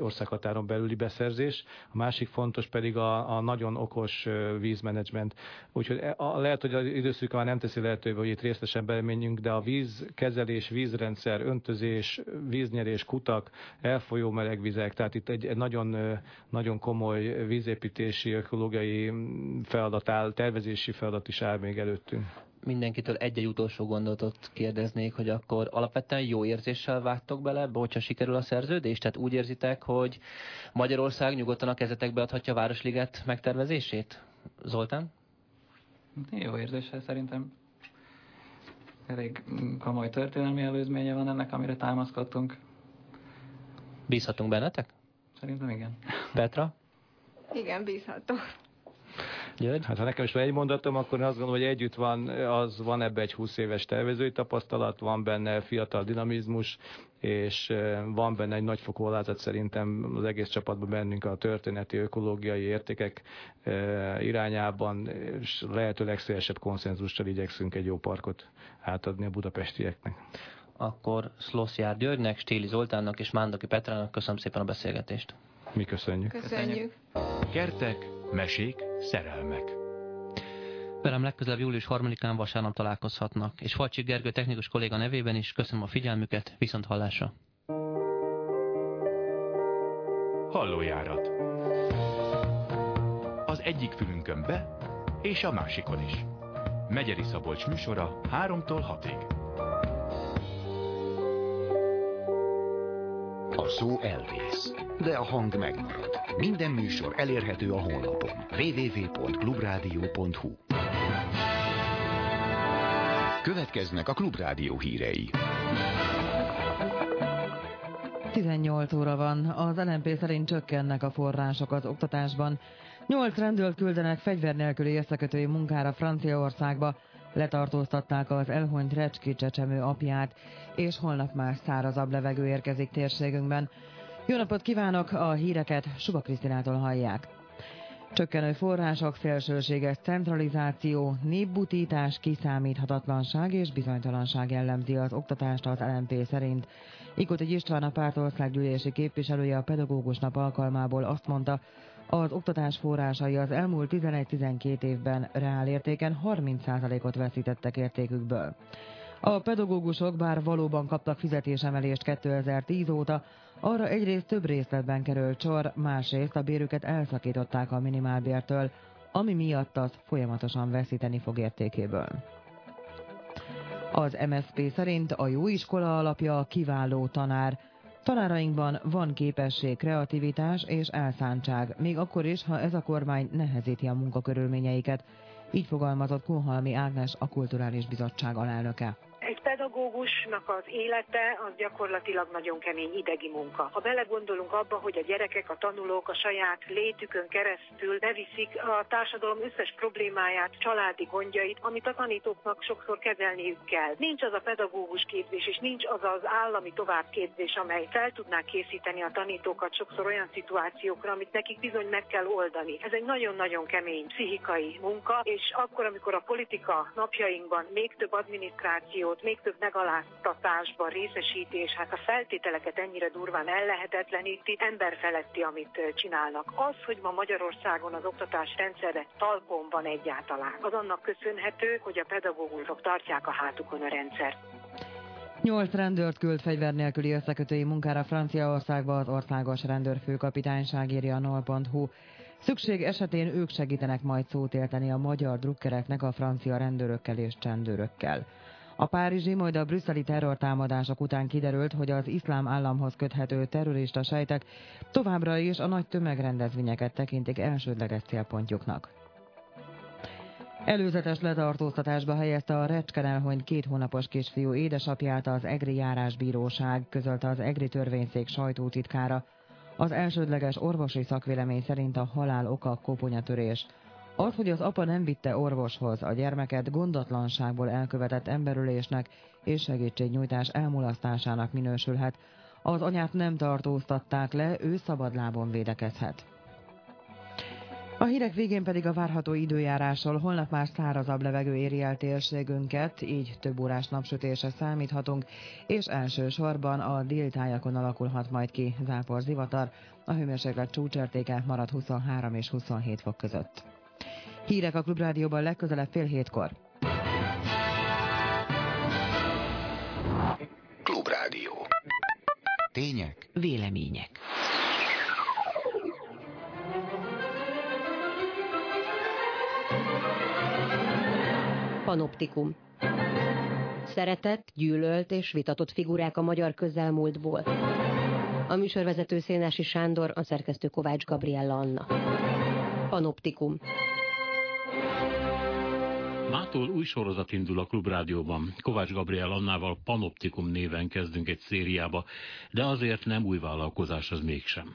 országhatáron belüli beszerzés, a másik fontos pedig a, a nagyon okos vízmenedzsment. Úgyhogy e, a, lehet, hogy az időszűk már nem teszi lehetővé, hogy itt részletesen bemenjünk, de a vízkezelés, vízrendszer, öntözés, víznyerés, kutak, elfolyó melegvizek, tehát itt egy, egy nagyon, nagyon komoly vízépítési, ökológiai feladat áll, tervezési feladat is áll még előttünk mindenkitől egy-egy utolsó gondolatot kérdeznék, hogy akkor alapvetően jó érzéssel vágtok bele, hogyha sikerül a szerződés? Tehát úgy érzitek, hogy Magyarország nyugodtan a kezetekbe adhatja a Városliget megtervezését? Zoltán? Jó érzéssel szerintem. Elég komoly történelmi előzménye van ennek, amire támaszkodtunk. Bízhatunk bennetek? Szerintem igen. Petra? Igen, bízhatok. György? Hát ha nekem is van egy mondatom, akkor én azt gondolom, hogy együtt van, az van ebbe egy 20 éves tervezői tapasztalat, van benne fiatal dinamizmus, és van benne egy nagyfokú alázat szerintem az egész csapatban bennünk a történeti, ökológiai értékek irányában, és lehető legszélesebb konszenzussal igyekszünk egy jó parkot átadni a budapestieknek. Akkor Szloszjár Györgynek, Stéli Zoltánnak és Mándoki Petrának köszönöm szépen a beszélgetést. Mi köszönjük. Köszönjük. Kertek, mesék, szerelmek. Velem legközelebb július 3-án vasárnap találkozhatnak, és Falcsik Gergő technikus kolléga nevében is köszönöm a figyelmüket, viszont hallásra. Hallójárat. Az egyik fülünkön be, és a másikon is. Megyeri Szabolcs műsora 3-tól 6-ig. A szó elvész, de a hang megmarad. Minden műsor elérhető a honlapon www.clubradio.hu Következnek a Klubrádió hírei. 18 óra van. Az LNP szerint csökkennek a források az oktatásban. Nyolc rendőrt küldenek fegyver nélküli érszakötői munkára Franciaországba. Letartóztatták az elhunyt Recski csecsemő apját, és holnap már szárazabb levegő érkezik térségünkben. Jó napot kívánok! A híreket Suba Krisztinától hallják. Csökkenő források, szélsőséges centralizáció, népbutítás, kiszámíthatatlanság és bizonytalanság jellemzi az oktatást az LMP szerint. Ikotai István a pártországgyűlési képviselője a pedagógus nap alkalmából azt mondta, az oktatás forrásai az elmúlt 11-12 évben reálértéken 30%-ot veszítettek értékükből. A pedagógusok bár valóban kaptak fizetésemelést 2010 óta, arra egyrészt több részletben került sor, másrészt a bérüket elszakították a minimálbértől, ami miatt az folyamatosan veszíteni fog értékéből. Az MSZP szerint a jó iskola alapja a kiváló tanár. Tanárainkban van képesség, kreativitás és elszántság, még akkor is, ha ez a kormány nehezíti a munkakörülményeiket. Így fogalmazott Kunhalmi Ágnes, a Kulturális Bizottság alelnöke. Egy pedagógusnak az élete az gyakorlatilag nagyon kemény idegi munka. Ha belegondolunk abba, hogy a gyerekek, a tanulók a saját létükön keresztül beviszik a társadalom összes problémáját, családi gondjait, amit a tanítóknak sokszor kezelniük kell. Nincs az a pedagógus képzés, és nincs az az állami továbbképzés, amely fel tudná készíteni a tanítókat sokszor olyan szituációkra, amit nekik bizony meg kell oldani. Ez egy nagyon-nagyon kemény pszichikai munka, és akkor, amikor a politika napjainkban még több adminisztrációt, még több megaláztatásban részesítés, hát a feltételeket ennyire durván ellehetetleníti, emberfeletti, amit csinálnak. Az, hogy ma Magyarországon az oktatás rendszere talpon van egyáltalán, az annak köszönhető, hogy a pedagógusok tartják a hátukon a rendszer. Nyolc rendőrt küld fegyver nélküli összekötői munkára Franciaországba az országos rendőrfőkapitányság írja a nol.hu. Szükség esetén ők segítenek majd szót élteni a magyar drukkereknek a francia rendőrökkel és csendőrökkel. A párizsi, majd a brüsszeli terrortámadások után kiderült, hogy az iszlám államhoz köthető terrorista sejtek továbbra is a nagy tömegrendezvényeket tekintik elsődleges célpontjuknak. Előzetes letartóztatásba helyezte a Recskeren elhunyt két hónapos kisfiú édesapját az EGRI járásbíróság, közölte az EGRI törvényszék sajtótitkára. Az elsődleges orvosi szakvélemény szerint a halál oka koponyatörés. Az, hogy az apa nem vitte orvoshoz a gyermeket gondatlanságból elkövetett emberülésnek és segítségnyújtás elmulasztásának minősülhet. Az anyát nem tartóztatták le, ő szabadlábon védekezhet. A hírek végén pedig a várható időjárásról holnap már szárazabb levegő éri el térségünket, így több órás napsütésre számíthatunk, és elsősorban a déltájakon alakulhat majd ki zápor zivatar, a hőmérséklet csúcsértéke marad 23 és 27 fok között. Hírek a Klubrádióban legközelebb fél hétkor. Klubrádió. Tények, Vélemények. Panoptikum. Szeretett, gyűlölt és vitatott figurák a magyar közelmúltból. A műsorvezető Szénási Sándor, a szerkesztő Kovács Gabriella Anna. Panoptikum. Mától új sorozat indul a Klubrádióban. Kovács Gabriel Annával Panoptikum néven kezdünk egy szériába, de azért nem új vállalkozás az mégsem.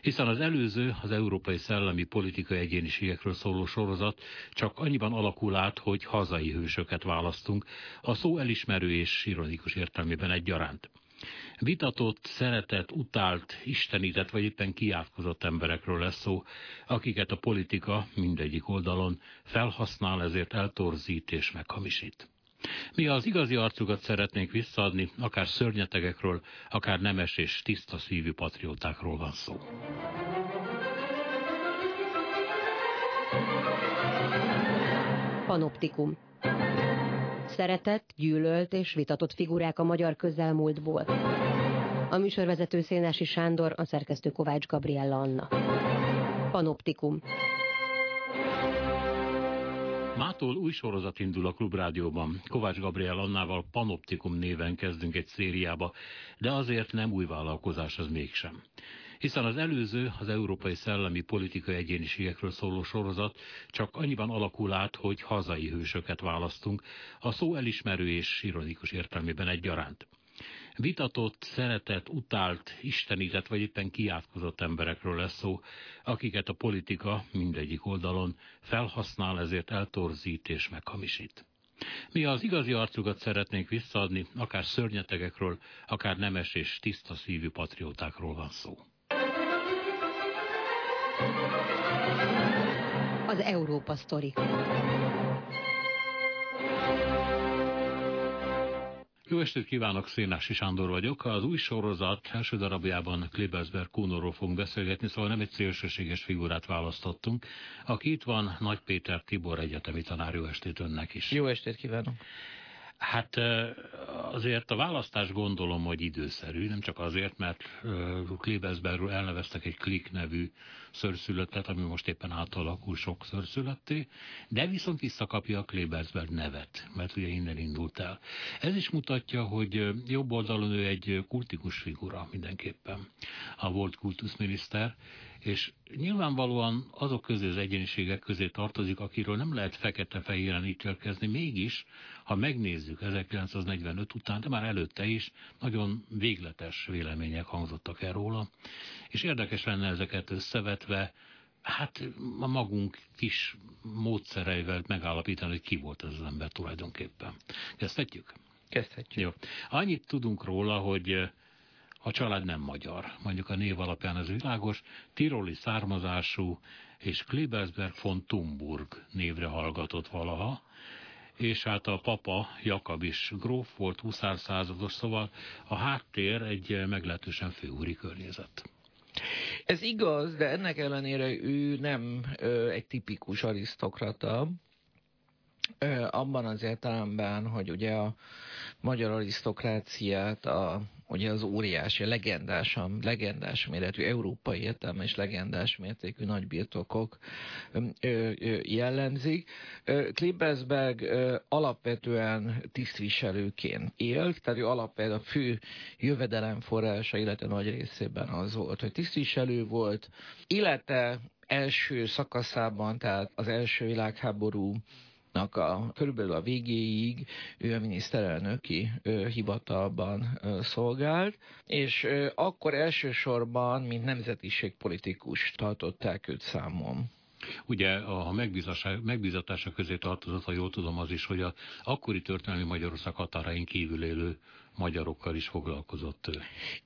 Hiszen az előző, az európai szellemi politikai egyéniségekről szóló sorozat csak annyiban alakul át, hogy hazai hősöket választunk, a szó elismerő és ironikus értelmében egyaránt. Vitatott, szeretett, utált, istenített vagy éppen kiátkozott emberekről lesz szó, akiket a politika mindegyik oldalon felhasznál, ezért eltorzít és meghamisít. Mi az igazi arcukat szeretnénk visszaadni, akár szörnyetegekről, akár nemes és tiszta szívű patriótákról van szó. Panoptikum. Szeretett, gyűlölt és vitatott figurák a magyar közelmúltból. A műsorvezető Szénási Sándor, a szerkesztő Kovács Gabriella Anna. Panoptikum. Mától új sorozat indul a Klubrádióban. Kovács Gabriel Annával Panoptikum néven kezdünk egy szériába, de azért nem új vállalkozás az mégsem. Hiszen az előző, az európai szellemi politikai egyéniségekről szóló sorozat csak annyiban alakul át, hogy hazai hősöket választunk, a szó elismerő és ironikus értelmében egyaránt. Vitatott, szeretett, utált, istenített vagy éppen kiátkozott emberekről lesz szó, akiket a politika mindegyik oldalon felhasznál, ezért eltorzít és meghamisít. Mi az igazi arcukat szeretnénk visszaadni, akár szörnyetegekről, akár nemes és tiszta szívű patriótákról van szó. Az Európa Sztori. Jó estét kívánok, Szénási Sándor vagyok. Az új sorozat első darabjában Klebersberg Kunorról fogunk beszélgetni, szóval nem egy szélsőséges figurát választottunk. Aki itt van, Nagy Péter Tibor egyetemi tanár, jó estét önnek is. Jó estét kívánok. Hát azért a választás gondolom, hogy időszerű, nem csak azért, mert Klebersbergről elneveztek egy Klik nevű szörszülöttet, ami most éppen átalakul sok szörszülötté, de viszont visszakapja a Klebersberg nevet, mert ugye innen indult el. Ez is mutatja, hogy jobb oldalon ő egy kultikus figura mindenképpen, a volt kultuszminiszter, és nyilvánvalóan azok közé az egyéniségek közé tartozik, akiről nem lehet fekete-fehéren ítélkezni, mégis, ha megnézzük 1945 után, de már előtte is, nagyon végletes vélemények hangzottak el róla, és érdekes lenne ezeket összevetve, hát a magunk kis módszereivel megállapítani, hogy ki volt ez az ember tulajdonképpen. Kezdhetjük? Kezdhetjük. Jó. Annyit tudunk róla, hogy a család nem magyar, mondjuk a név alapján az világos, tiroli származású, és Klebersberg von Tumburg névre hallgatott valaha, és hát a papa Jakab is gróf volt, huszár százados, szóval a háttér egy meglehetősen főúri környezet. Ez igaz, de ennek ellenére ő nem ö, egy tipikus arisztokrata, ö, abban az értelemben, hogy ugye a magyar arisztokráciát a ugye az óriási, legendás, legendás méretű, európai értelme és legendás mértékű nagybirtokok jellemzik. Klippesberg alapvetően tisztviselőként élt, tehát ő alapvetően a fő jövedelemforrása, illetve nagy részében az volt, hogy tisztviselő volt, illetve első szakaszában, tehát az első világháború a körülbelül a végéig ő a miniszterelnöki ő, hivatalban ő, szolgált, és ő, akkor elsősorban, mint nemzetiségpolitikus tartották őt számon. Ugye a megbízatása közé tartozott, ha jól tudom, az is, hogy a akkori történelmi Magyarország határain kívül élő magyarokkal is foglalkozott ő.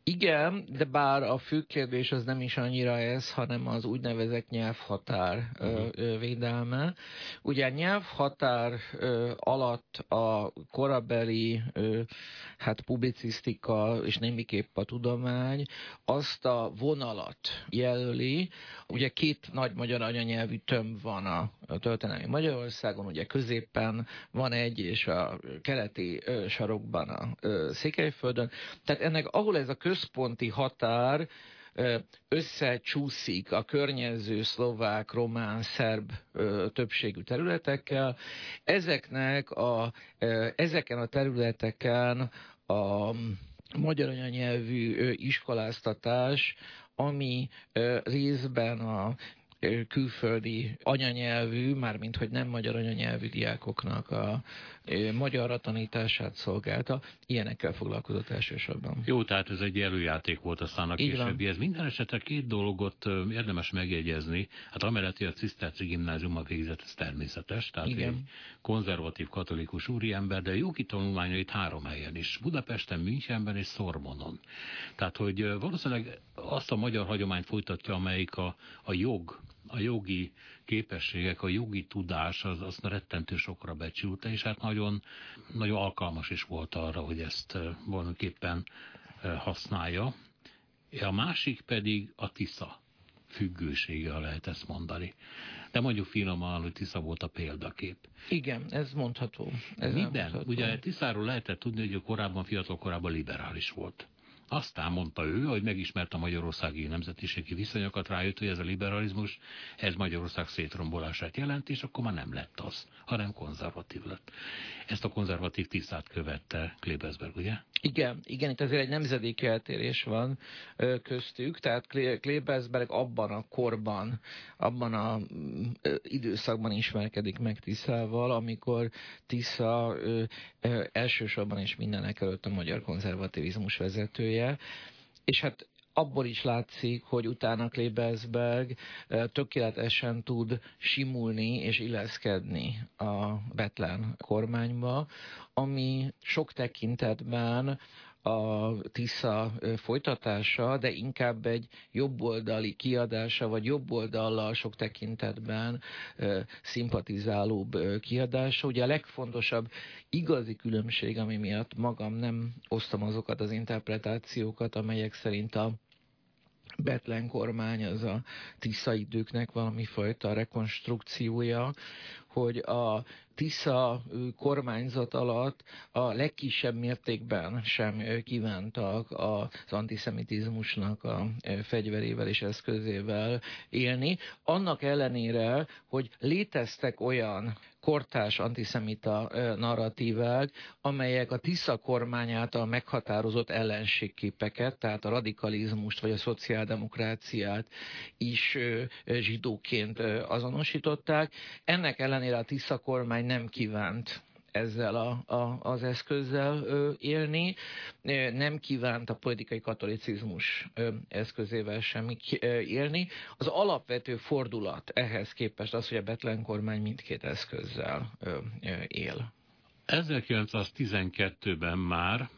Igen, de bár a fő kérdés az nem is annyira ez, hanem az úgynevezett nyelvhatár uh-huh. védelme. Ugye a nyelvhatár alatt a korabeli hát publicisztika és némiképp a tudomány azt a vonalat jelöli, ugye két nagy magyar anyanyelvű tömb van a történelmi Magyarországon, ugye középen van egy, és a keleti sarokban a Székelyföldön. Tehát ennek, ahol ez a központi határ összecsúszik a környező szlovák, román, szerb többségű területekkel, ezeknek a, ezeken a területeken a magyar anyanyelvű iskoláztatás, ami részben a külföldi anyanyelvű, mármint hogy nem magyar anyanyelvű diákoknak a magyarra tanítását szolgálta. Ilyenekkel foglalkozott elsősorban. Jó, tehát ez egy előjáték volt aztán a későbbi. Ez minden esetre két dologot érdemes megjegyezni. Hát amellett, hogy a Ciszterci gimnáziumban végzett, ez természetes, tehát Igen. egy konzervatív katolikus úriember, de jogi tanulmányait három helyen is. Budapesten, Münchenben és Szormonon. Tehát, hogy valószínűleg azt a magyar hagyományt folytatja, amelyik a, a jog a jogi képességek, a jogi tudás az, az rettentő sokra becsült, és hát nagyon, nagyon alkalmas is volt arra, hogy ezt valamiképpen használja. A másik pedig a Tisza függősége, ha lehet ezt mondani. De mondjuk finoman, hogy Tisza volt a példakép. Igen, ez mondható. Ez Minden. Mondható. Ugye Tiszáról lehetett tudni, hogy korábban, fiatal korában liberális volt. Aztán mondta ő, hogy megismerte a magyarországi nemzetiségi viszonyokat, rájött, hogy ez a liberalizmus, ez Magyarország szétrombolását jelenti, és akkor már nem lett az, hanem konzervatív lett. Ezt a konzervatív tisztát követte Klebesberg, ugye? Igen, igen, itt azért egy nemzedéki eltérés van köztük, tehát Klebesberg abban a korban, abban a időszakban ismerkedik meg Tiszával, amikor Tisza elsősorban és mindenek előtt a magyar konzervativizmus vezetője, és hát abból is látszik, hogy utána Klebesberg tökéletesen tud simulni és illeszkedni a Betlen kormányba, ami sok tekintetben a Tisza folytatása, de inkább egy jobboldali kiadása, vagy jobboldallal sok tekintetben szimpatizálóbb kiadása. Ugye a legfontosabb igazi különbség, ami miatt magam nem osztom azokat az interpretációkat, amelyek szerint a Betlen kormány az a Tisza időknek valami fajta rekonstrukciója, hogy a Tisza kormányzat alatt a legkisebb mértékben sem kívántak az antiszemitizmusnak a fegyverével és eszközével élni. Annak ellenére, hogy léteztek olyan kortás antiszemita narratívák, amelyek a Tisza kormány által meghatározott ellenségképeket, tehát a radikalizmust vagy a szociáldemokráciát is zsidóként azonosították. Ennek ellenére a Tisza kormány nem kívánt ezzel a, a, az eszközzel ö, élni. Nem kívánt a politikai katolicizmus ö, eszközével sem élni. Az alapvető fordulat ehhez képest az, hogy a Betlen kormány mindkét eszközzel ö, él. 1912-ben már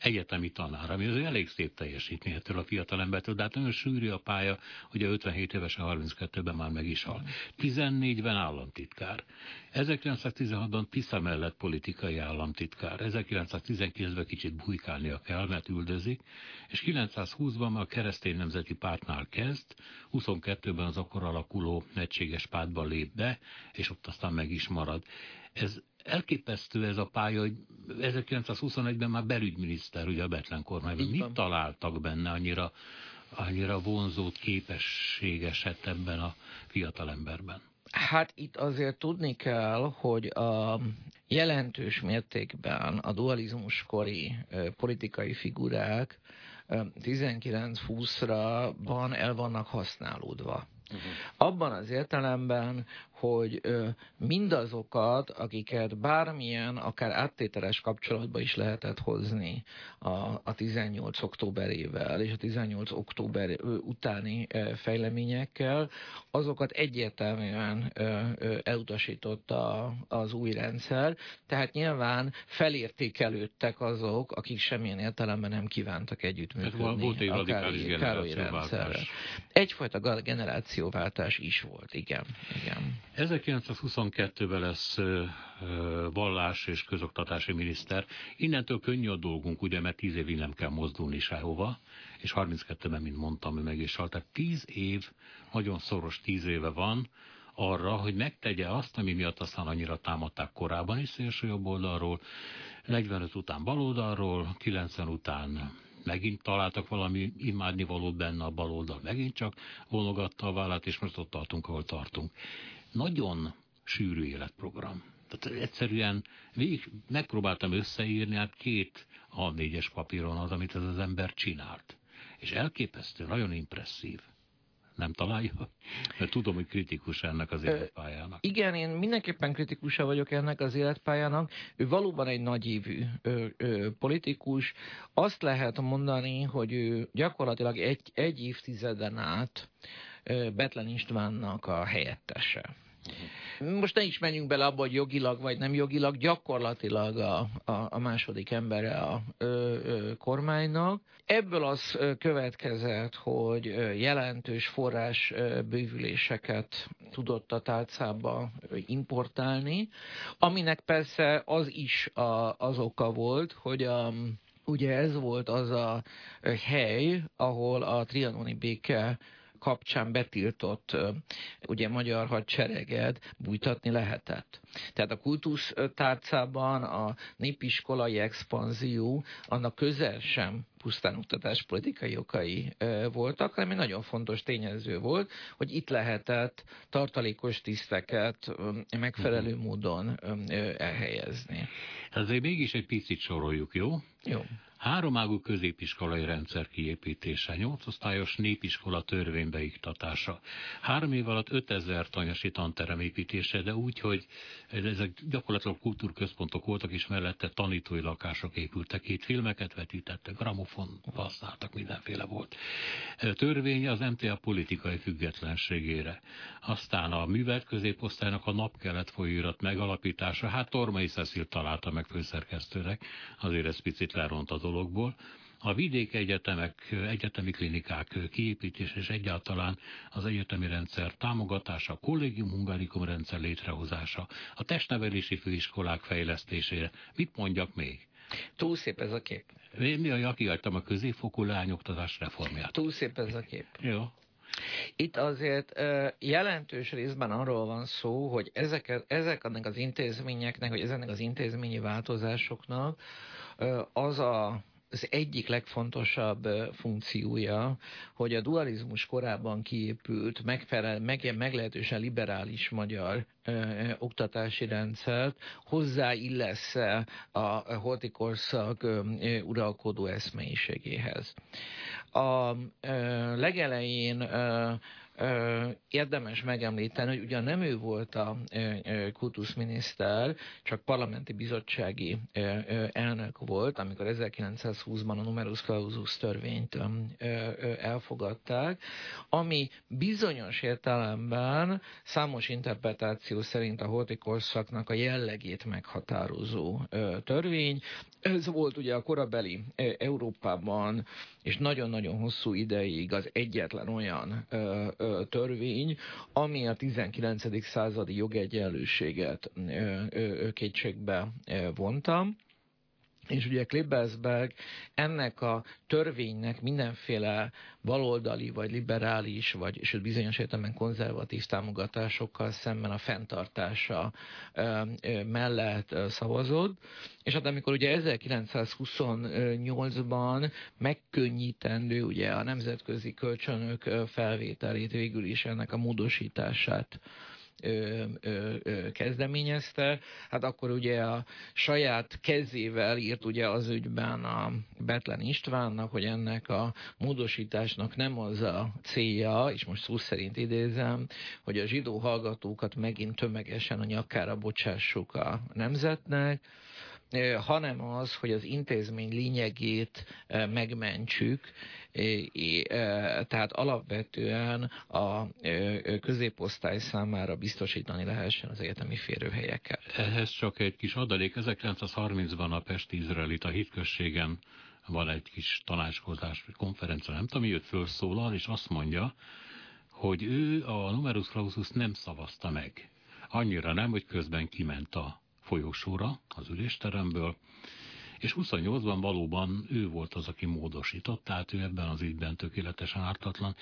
egyetemi tanár, ami az elég szép teljesítmény ettől a fiatalembertől, de hát nagyon sűrű a pálya, hogy a 57 évesen 32-ben már meg is hal. 14-ben államtitkár. 1916-ban Tisza mellett politikai államtitkár. 1919-ben kicsit bujkálnia kell, mert üldözik, és 920-ban a keresztény nemzeti pártnál kezd, 22-ben az akkor alakuló egységes pártban lép be, és ott aztán meg is marad. Ez elképesztő ez a pálya, hogy 1921-ben már belügyminiszter, ugye a Betlen kormányban. Mit találtak benne annyira, annyira vonzót, képességeset ebben a fiatalemberben? Hát itt azért tudni kell, hogy a jelentős mértékben a dualizmus kori politikai figurák 19-20-ra el vannak használódva. Uh-huh. Abban az értelemben, hogy mindazokat, akiket bármilyen, akár áttételes kapcsolatba is lehetett hozni a, a 18 októberével és a 18 október utáni fejleményekkel, azokat egyértelműen elutasította az új rendszer, tehát nyilván felértékelődtek azok, akik semmilyen értelemben nem kívántak együttműködni. Egy radikális generációváltás. Egyfajta generációváltás is volt, igen. igen. 1922-ben lesz vallás és közoktatási miniszter. Innentől könnyű a dolgunk, ugye, mert 10 évig nem kell mozdulni sehova, és 32-ben, mint mondtam, ő meg is halt. Tehát 10 év, nagyon szoros 10 éve van, arra, hogy megtegye azt, ami miatt aztán annyira támadták korábban is szélső jobb oldalról, 45 után baloldalról, 90 után megint találtak valami imádnivalót benne a baloldal, megint csak vonogatta a vállát, és most ott tartunk, ahol tartunk nagyon sűrű életprogram. Tehát egyszerűen végig megpróbáltam összeírni, hát két A4-es papíron az, amit ez az ember csinált. És elképesztő, nagyon impresszív. Nem találja? Mert tudom, hogy kritikus ennek az életpályának. Igen, én mindenképpen kritikusa vagyok ennek az életpályának. Ő valóban egy nagyívű ö, ö, politikus. Azt lehet mondani, hogy ő gyakorlatilag egy, egy évtizeden át Betlen Istvánnak a helyettese. Most ne is menjünk bele abba, hogy jogilag vagy nem jogilag, gyakorlatilag a, a, a második embere a ö, ö, kormánynak. Ebből az következett, hogy jelentős forrás bővüléseket tudott a tálcába importálni, aminek persze az is a, az oka volt, hogy a Ugye ez volt az a hely, ahol a trianoni béke kapcsán betiltott ugye magyar hadsereget bújtatni lehetett. Tehát a kultusz tárcában a népiskolai expanzió annak közel sem pusztán oktatáspolitikai okai voltak, hanem egy nagyon fontos tényező volt, hogy itt lehetett tartalékos tiszteket megfelelő mhm. módon elhelyezni. Ezért mégis egy picit soroljuk, jó? Jó. Háromágú középiskolai rendszer kiépítése, nyolcosztályos népiskola törvénybe iktatása, három év alatt 5000 tanyasi tanterem építése, de úgy, hogy ezek gyakorlatilag kultúrközpontok voltak, és mellette tanítói lakások épültek, itt filmeket vetítettek, gramofon használtak, mindenféle volt. Törvény az MTA politikai függetlenségére. Aztán a művelt középosztálynak a napkelet folyóirat megalapítása, hát Tormai Cecil találta meg főszerkesztőnek, azért ez picit leront a dologból. A vidék egyetemek, egyetemi klinikák kiépítés és egyáltalán az egyetemi rendszer támogatása, a kollégium hungarikum rendszer létrehozása, a testnevelési főiskolák fejlesztésére. Mit mondjak még? Túl szép ez a kép. Én mi a kiadtam a középfokú lányoktatás reformját. Túl szép ez a kép. Jó. Itt azért jelentős részben arról van szó, hogy ezek, ezek az intézményeknek, vagy ezeknek az intézményi változásoknak az a az egyik legfontosabb funkciója, hogy a dualizmus korában kiépült, megfelel, meg, meglehetősen liberális magyar ö, oktatási rendszert hozzáillesz a holti korszak uralkodó eszmeiségéhez. A ö, legelején ö, érdemes megemlíteni, hogy ugyan nem ő volt a kultuszminiszter, csak parlamenti bizottsági elnök volt, amikor 1920-ban a numerus clausus törvényt elfogadták, ami bizonyos értelemben számos interpretáció szerint a holti korszaknak a jellegét meghatározó törvény. Ez volt ugye a korabeli Európában, és nagyon-nagyon hosszú ideig az egyetlen olyan törvény, ami a 19. századi jogegyenlőséget kétségbe vonta. És ugye Klebelsberg ennek a törvénynek mindenféle baloldali, vagy liberális, vagy sőt bizonyos értelemben konzervatív támogatásokkal szemben a fenntartása mellett szavazott. És hát amikor ugye 1928-ban megkönnyítendő ugye a nemzetközi kölcsönök felvételét végül is ennek a módosítását ö, ö, ö, kezdeményezte, hát akkor ugye a saját kezével írt ugye az ügyben a Betlen Istvánnak, hogy ennek a módosításnak nem az a célja, és most szó szerint idézem, hogy a zsidó hallgatókat megint tömegesen a nyakára bocsássuk a nemzetnek, hanem az, hogy az intézmény lényegét megmentsük, tehát alapvetően a középosztály számára biztosítani lehessen az egyetemi férőhelyeket. Ehhez csak egy kis adalék. 1930-ban a Pesti Izraelita hitközségen van egy kis tanácskozás, konferencia, nem tudom, jött fölszólal, és azt mondja, hogy ő a numerus clausus nem szavazta meg. Annyira nem, hogy közben kiment a folyosóra az ülésteremből, és 28-ban valóban ő volt az, aki módosított, tehát ő ebben az ügyben tökéletesen ártatlan.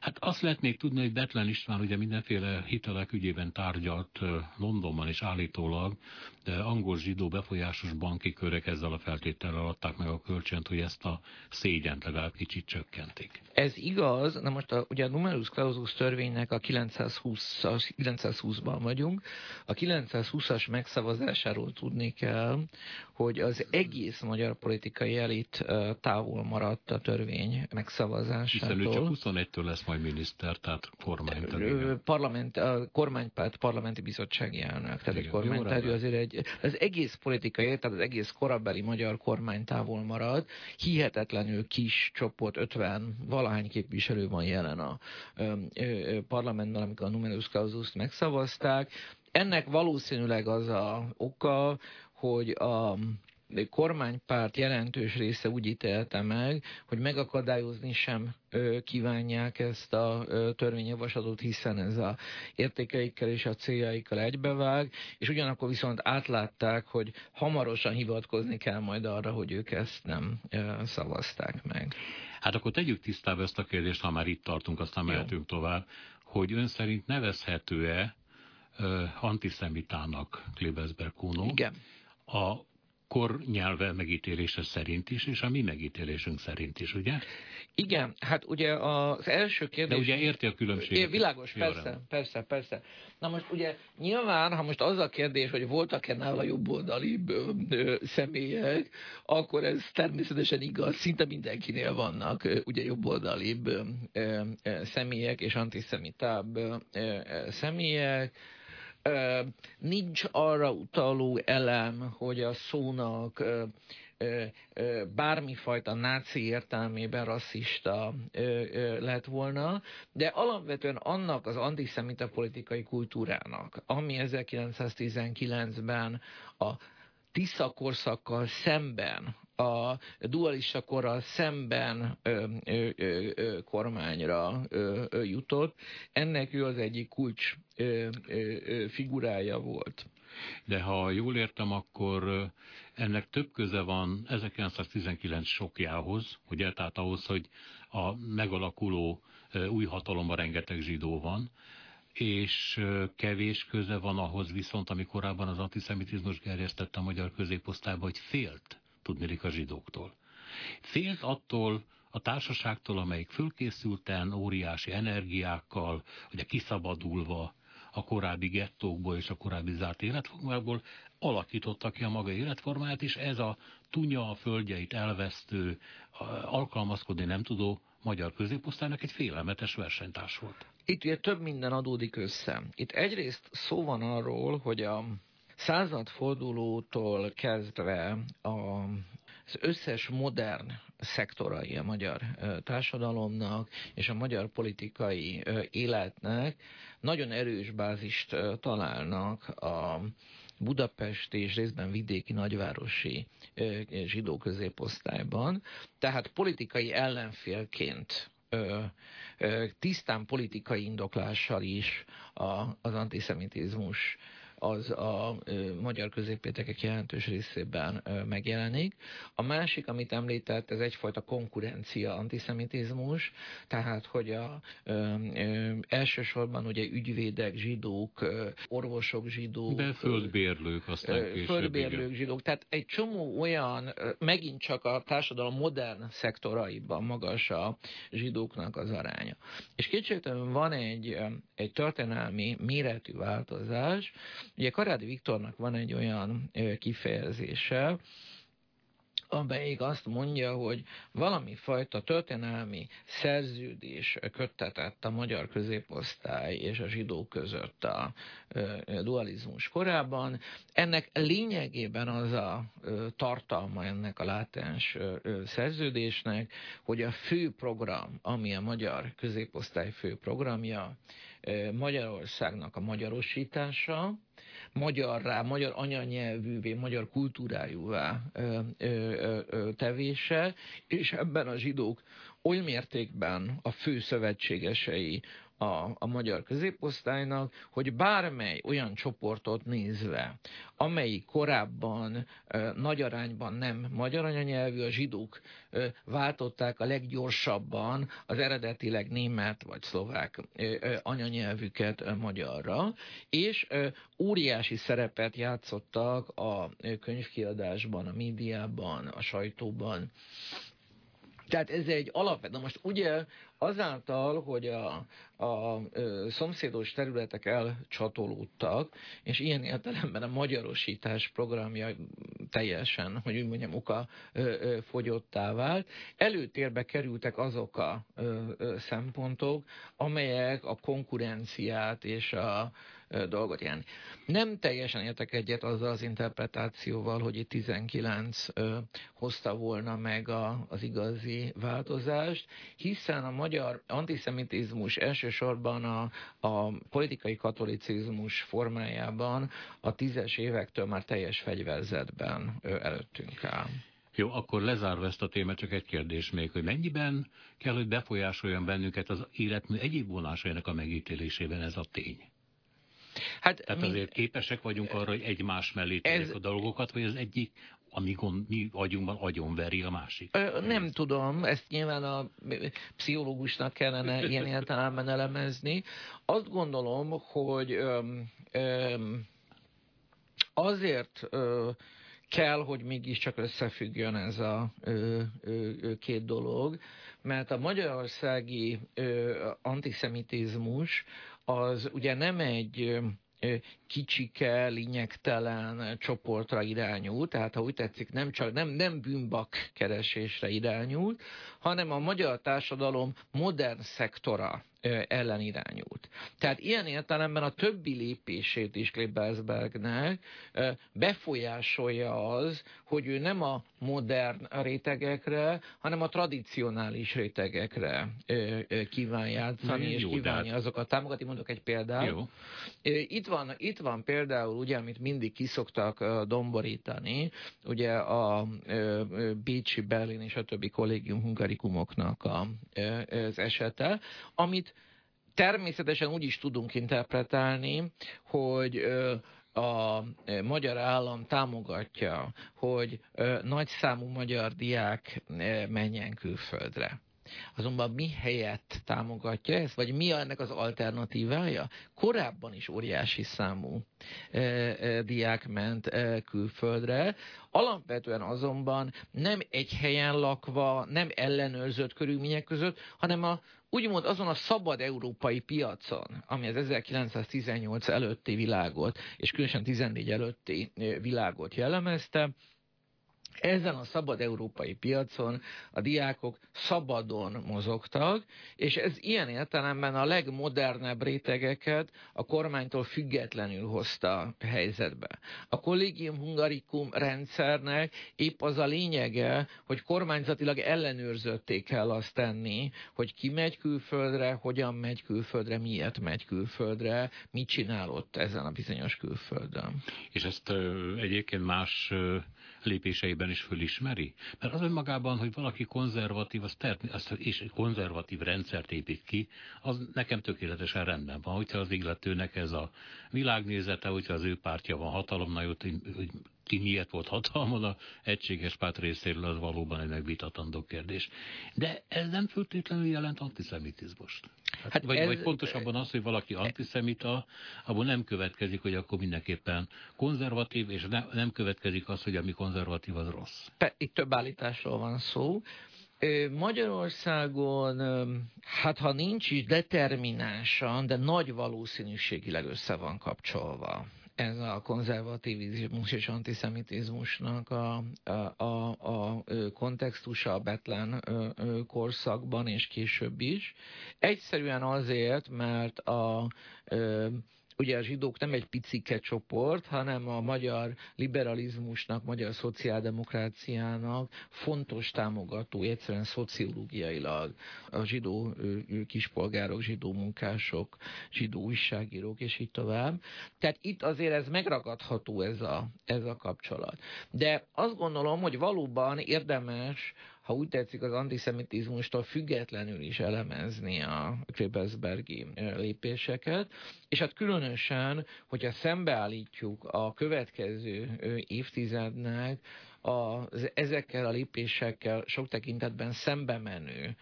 Hát azt lehet még tudni, hogy Betlen István ugye mindenféle hitelek ügyében tárgyalt Londonban és állítólag, de angol zsidó befolyásos banki körek ezzel a feltétellel adták meg a kölcsönt, hogy ezt a szégyent legalább kicsit csökkentik. Ez igaz, na most a, ugye a numerus clausus törvénynek a 920 920-ban vagyunk, a 920-as megszavazásáról tudni kell, hogy az egész magyar politikai elit távol maradt a törvény megszavazásától. Hiszen ő csak 21-től lesz majd miniszter, tehát kormánytag. Parlament, a kormánypárt parlamenti bizottsági elnök, tehát egy kormánytag, azért egy, az egész politikai, tehát az egész korabeli magyar kormány távol marad, hihetetlenül kis csoport, 50 valahány képviselő van jelen a ö, ö, parlamentben, amikor a numerus clausus megszavazták. Ennek valószínűleg az a oka, hogy a kormánypárt jelentős része úgy ítélte meg, hogy megakadályozni sem kívánják ezt a törvényjavaslatot, hiszen ez a értékeikkel és a céljaikkal egybevág, és ugyanakkor viszont átlátták, hogy hamarosan hivatkozni kell majd arra, hogy ők ezt nem szavazták meg. Hát akkor tegyük tisztába ezt a kérdést, ha már itt tartunk, aztán Jó. mehetünk tovább, hogy ön szerint nevezhető-e antiszemitának Klebesberg Kuno? Igen. A kor nyelve megítélése szerint is, és a mi megítélésünk szerint is, ugye? Igen, hát ugye az első kérdés... De ugye érti a különbséget? Világos, persze, Jelen. persze, persze. Na most ugye nyilván, ha most az a kérdés, hogy voltak-e nála jobboldalibb személyek, akkor ez természetesen igaz, szinte mindenkinél vannak ugye jobboldalibb ö, ö, személyek és antiszemitább ö, személyek, nincs arra utaló elem, hogy a szónak bármifajta náci értelmében rasszista lett volna, de alapvetően annak az antiszemita politikai kultúrának, ami 1919-ben a Tisza korszakkal szemben a dualista korral szemben ö, ö, ö, kormányra ö, ö, jutott. Ennek ő az egyik kulcs ö, ö, figurája volt. De ha jól értem, akkor ennek több köze van 1919 sokjához, ugye, tehát ahhoz, hogy a megalakuló új hatalomban rengeteg zsidó van, és kevés köze van ahhoz viszont, ami korábban az antiszemitizmus gerjesztette a magyar középosztályba, hogy félt tudnélik a zsidóktól. Félt attól a társaságtól, amelyik fölkészülten, óriási energiákkal, ugye kiszabadulva a korábbi gettókból és a korábbi zárt életformából alakította ki a maga életformáját, és ez a tunya a földjeit elvesztő, alkalmazkodni nem tudó magyar középosztálynak egy félelmetes versenytárs volt. Itt ugye több minden adódik össze. Itt egyrészt szó van arról, hogy a századfordulótól kezdve a az összes modern szektorai a magyar társadalomnak és a magyar politikai életnek nagyon erős bázist találnak a Budapest és részben vidéki nagyvárosi zsidó középosztályban. Tehát politikai ellenfélként tisztán politikai indoklással is az antiszemitizmus az a magyar középétekek jelentős részében megjelenik. A másik, amit említett, ez egyfajta konkurencia antiszemitizmus, tehát hogy a ö, ö, elsősorban ugye ügyvédek, zsidók, orvosok, zsidók. De földbérlők aztán később. Földbérlők, zsidók. Tehát egy csomó olyan, megint csak a társadalom modern szektoraiban magas a zsidóknak az aránya. És kétségtelenül van egy, egy történelmi méretű változás. Ugye Karádi Viktornak van egy olyan kifejezése, amelyik azt mondja, hogy valami fajta történelmi szerződés köttetett a magyar középosztály és a zsidók között a dualizmus korában. Ennek lényegében az a tartalma ennek a látens szerződésnek, hogy a fő program, ami a magyar középosztály fő programja, Magyarországnak a magyarosítása, magyarrá, magyar anyanyelvűvé, magyar kultúrájúvá tevése, és ebben a zsidók oly mértékben a fő szövetségesei a, a magyar középosztálynak, hogy bármely olyan csoportot nézve, amelyik korábban ö, nagy arányban nem magyar anyanyelvű, a zsidók ö, váltották a leggyorsabban az eredetileg német vagy szlovák ö, ö, anyanyelvüket ö, magyarra, és ö, óriási szerepet játszottak a könyvkiadásban, a médiában, a sajtóban. Tehát ez egy alapvető. Most ugye azáltal, hogy a, a, szomszédos területek elcsatolódtak, és ilyen értelemben a magyarosítás programja teljesen, hogy úgy mondjam, oka fogyottá vált, előtérbe kerültek azok a szempontok, amelyek a konkurenciát és a dolgot jelent. Nem teljesen értek egyet azzal az interpretációval, hogy itt 19 ö, hozta volna meg a, az igazi változást, hiszen a magyar antiszemitizmus elsősorban a, a politikai katolicizmus formájában a tízes évektől már teljes fegyverzetben előttünk áll. Jó, akkor lezárva ezt a témát, csak egy kérdés még, hogy mennyiben kell, hogy befolyásoljon bennünket az életmű egyéb vonásainak a megítélésében ez a tény? Hát Tehát mi, azért képesek vagyunk arra, hogy egymás mellé ez, a dolgokat, vagy az egyik ami gond, mi agyunkban agyonveri a másik? Ö, nem tudom, ezt nyilván a pszichológusnak kellene ilyen értelemben elemezni. Azt gondolom, hogy ö, ö, azért ö, kell, hogy mégiscsak összefüggjön ez a ö, ö, ö, két dolog, mert a magyarországi ö, antiszemitizmus az ugye nem egy kicsike, lényegtelen csoportra irányul, tehát ha úgy tetszik, nem csak nem, nem bűnbak keresésre irányul, hanem a magyar társadalom modern szektora ellen irányult. Tehát ilyen értelemben a többi lépését is Klebersbergnek befolyásolja az, hogy ő nem a modern rétegekre, hanem a tradicionális rétegekre kíván játszani, és Jó, kívánja hát... azokat támogatni. Mondok egy példát. Jó. Itt van, itt van például, ugye, amit mindig kiszoktak domborítani, ugye a Bécsi, Berlin és a többi kollégium hungarikumoknak a, az esete, amit természetesen úgy is tudunk interpretálni, hogy a magyar állam támogatja, hogy nagy számú magyar diák menjen külföldre. Azonban mi helyett támogatja ezt, vagy mi ennek az alternatívája? Korábban is óriási számú e, e, diák ment e, külföldre, alapvetően azonban nem egy helyen lakva, nem ellenőrzött körülmények között, hanem a úgymond azon a szabad európai piacon, ami az 1918 előtti világot, és különösen 14 előtti világot jellemezte, ezen a szabad európai piacon a diákok szabadon mozogtak, és ez ilyen értelemben a legmodernebb rétegeket a kormánytól függetlenül hozta helyzetbe. A Collegium Hungaricum rendszernek épp az a lényege, hogy kormányzatilag ellenőrzötték kell azt tenni, hogy ki megy külföldre, hogyan megy külföldre, miért megy külföldre, mit csinálott ezen a bizonyos külföldön. És ezt egyébként más lépéseiben is fölismeri? Mert az önmagában, hogy valaki konzervatív, az ter- azt, és konzervatív rendszert épít ki, az nekem tökéletesen rendben van. Hogyha az illetőnek ez a világnézete, hogyha az ő pártja van hatalomnál, hogy ki miért volt hatalmon a egységes párt részéről, az valóban egy megvitatandó kérdés. De ez nem feltétlenül jelent antiszemitizmust. Hát, hát vagy, ez... vagy pontosabban az, hogy valaki antiszemita, abból nem következik, hogy akkor mindenképpen konzervatív, és ne, nem következik az, hogy ami konzervatív, az rossz. Itt több állításról van szó. Magyarországon, hát ha nincs is determinánsan, de nagy valószínűségileg össze van kapcsolva ez a konzervativizmus és antiszemitizmusnak a, a, a, a kontextusa a Betlen korszakban és később is. Egyszerűen azért, mert a ugye a zsidók nem egy picike csoport, hanem a magyar liberalizmusnak, magyar szociáldemokráciának fontos támogató, egyszerűen szociológiailag a zsidó kispolgárok, zsidó munkások, zsidó újságírók, és így tovább. Tehát itt azért ez megragadható ez a, ez a kapcsolat. De azt gondolom, hogy valóban érdemes ha úgy tetszik, az antiszemitizmustól függetlenül is elemezni a Krébeszbergi lépéseket, és hát különösen, hogyha szembeállítjuk a következő évtizednek az, ezekkel a lépésekkel sok tekintetben szembe menő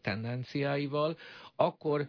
tendenciáival, akkor